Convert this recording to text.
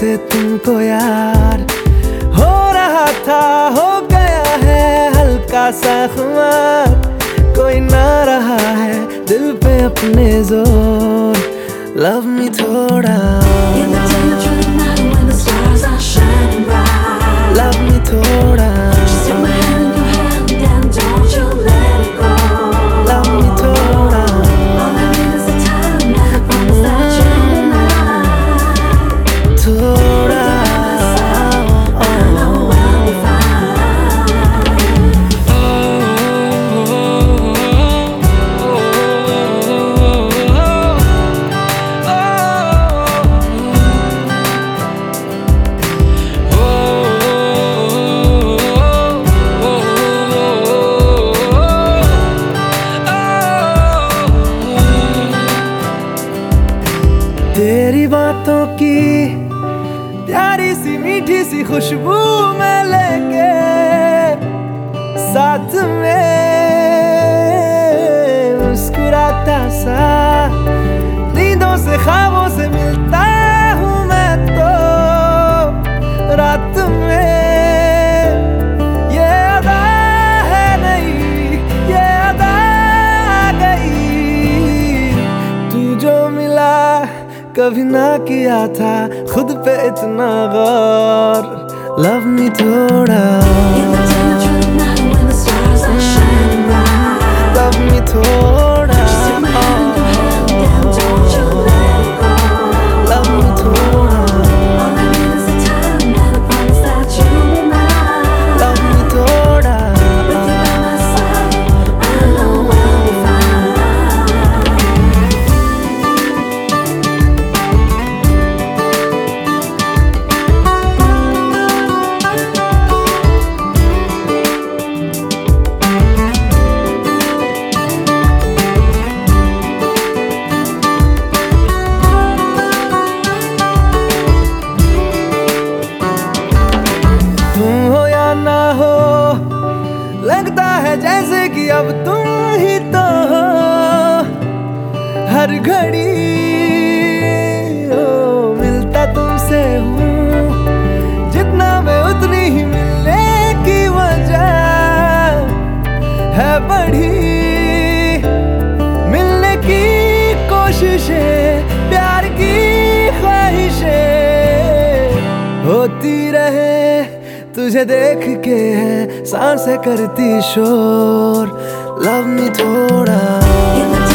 से तुमको यार। हो रहा था, हो गया है, हल्का सा खुमार। कोई ना रहा है, दिल पे अपने ज़ोर। लव मी थोड़ा। तेरी बातों की प्यारी सी मीठी सी खुशबू में लेके साथ में कभी ना किया था खुद पे इतना गौर। लव मी थोड़ा। लव मी थोड़ा। है जैसे कि अब तुम ही तो हो हर घड़ी। ओ, मिलता तुमसे हूँ जितना ही मिलने की वजह है मिलने की कोशिशें प्यार की ख्वाहिशें होती रहे। तुझे देख के है साँसें करती शोर। लव मी थोड़ा।